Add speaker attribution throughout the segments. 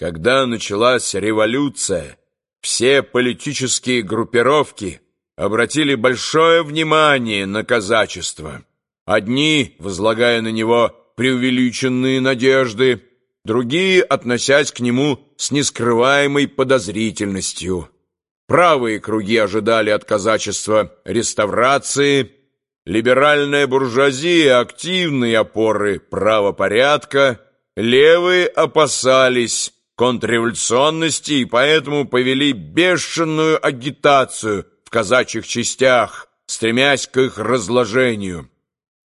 Speaker 1: когда началась революция, все политические группировки обратили большое внимание на казачество. Одни, возлагая на него преувеличенные надежды, другие, относясь к нему с нескрываемой подозрительностью. Правые круги ожидали от казачества реставрации, либеральная буржуазия – активной опоры правопорядка, левые опасались контрреволюционности и поэтому повели бешеную агитацию в казачьих частях, стремясь к их разложению.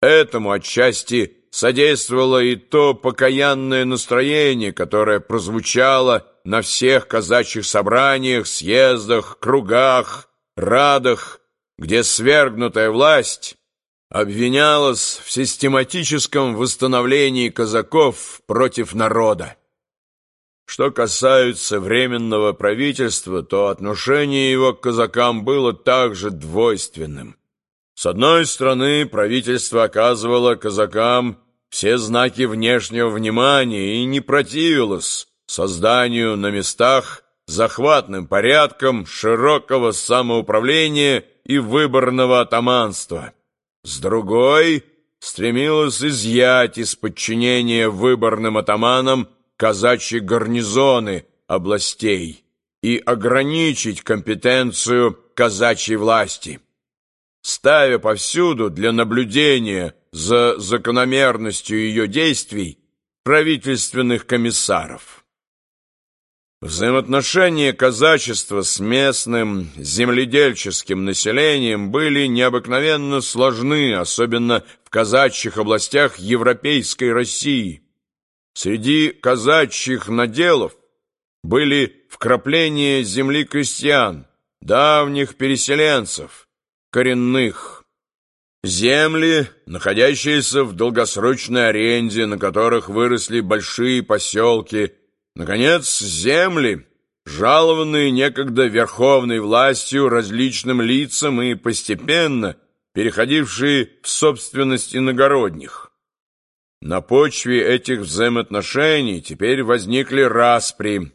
Speaker 1: Этому отчасти содействовало и то покаянное настроение, которое прозвучало на всех казачьих собраниях, съездах, кругах, радах, где свергнутая власть обвинялась в систематическом восстановлении казаков против народа. Что касается Временного правительства, то отношение его к казакам было также двойственным. С одной стороны, правительство оказывало казакам все знаки внешнего внимания и не противилось созданию на местах захватным порядком широкого самоуправления и выборного атаманства. С другой стремилось изъять из подчинения выборным атаманам казачьи гарнизоны областей и ограничить компетенцию казачьей власти ставя повсюду для наблюдения за закономерностью ее действий правительственных комиссаров. Взаимоотношения казачества с местным земледельческим населением были необыкновенно сложны, особенно в казачьих областях Европейской России. Среди казачьих наделов были вкрапления земли крестьян, давних переселенцев, коренных. Земли, находящиеся в долгосрочной аренде, на которых выросли большие поселки. Наконец, земли, жалованные некогда верховной властью различным лицам и постепенно переходившие в собственность иногородних. На почве этих взаимоотношений теперь возникли распри,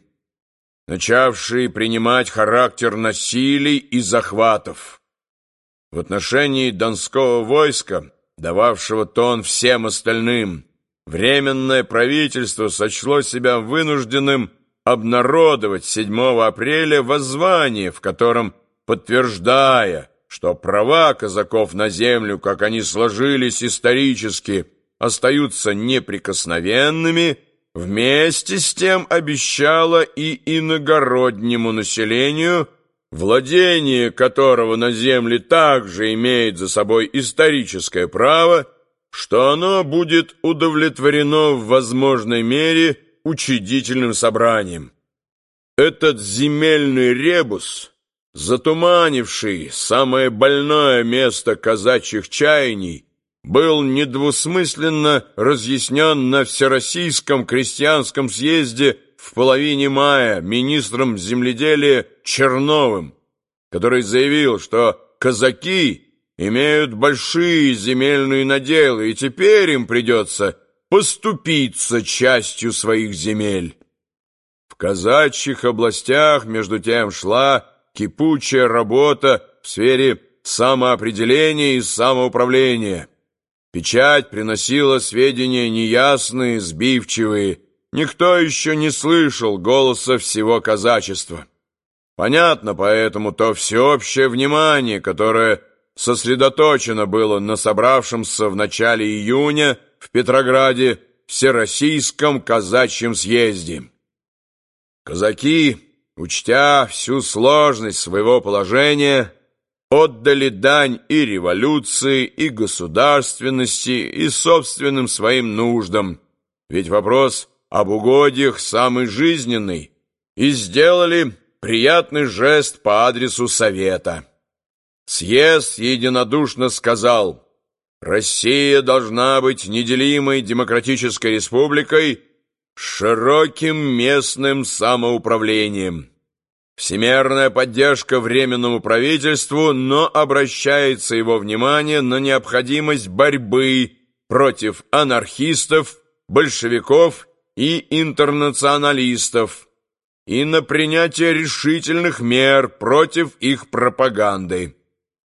Speaker 1: начавшие принимать характер насилий и захватов. В отношении Донского войска, дававшего тон всем остальным, Временное правительство сочло себя вынужденным обнародовать 7 апреля воззвание, в котором, подтверждая, что права казаков на землю, как они сложились исторически, остаются неприкосновенными, вместе с тем обещало и иногороднему населению – владение которого на земле также имеет за собой историческое право, что оно будет удовлетворено в возможной мере учредительным собранием. Этот земельный ребус, затуманивший самое больное место казачьих чаяний, был недвусмысленно разъяснен на Всероссийском крестьянском съезде в половине мая министром земледелия Черновым, который заявил, что казаки имеют большие земельные наделы, и теперь им придется поступиться частью своих земель. В казачьих областях, между тем, шла кипучая работа в сфере самоопределения и самоуправления. Печать приносила сведения неясные, сбивчивые, Никто еще не слышал голоса всего казачества. Понятно поэтому то всеобщее внимание, которое сосредоточено было на собравшемся в начале июня в Петрограде Всероссийском казачьем съезде. Казаки, учтя всю сложность своего положения, отдали дань и революции, и государственности, и собственным своим нуждам, ведь вопрос – об угодьях самый жизненный и сделали приятный жест по адресу Совета. Съезд единодушно сказал, Россия должна быть неделимой демократической республикой с широким местным самоуправлением. Всемерная поддержка Временному правительству, но обращается его внимание на необходимость борьбы против анархистов, большевиков и интернационалистов, и на принятие решительных мер против их пропаганды.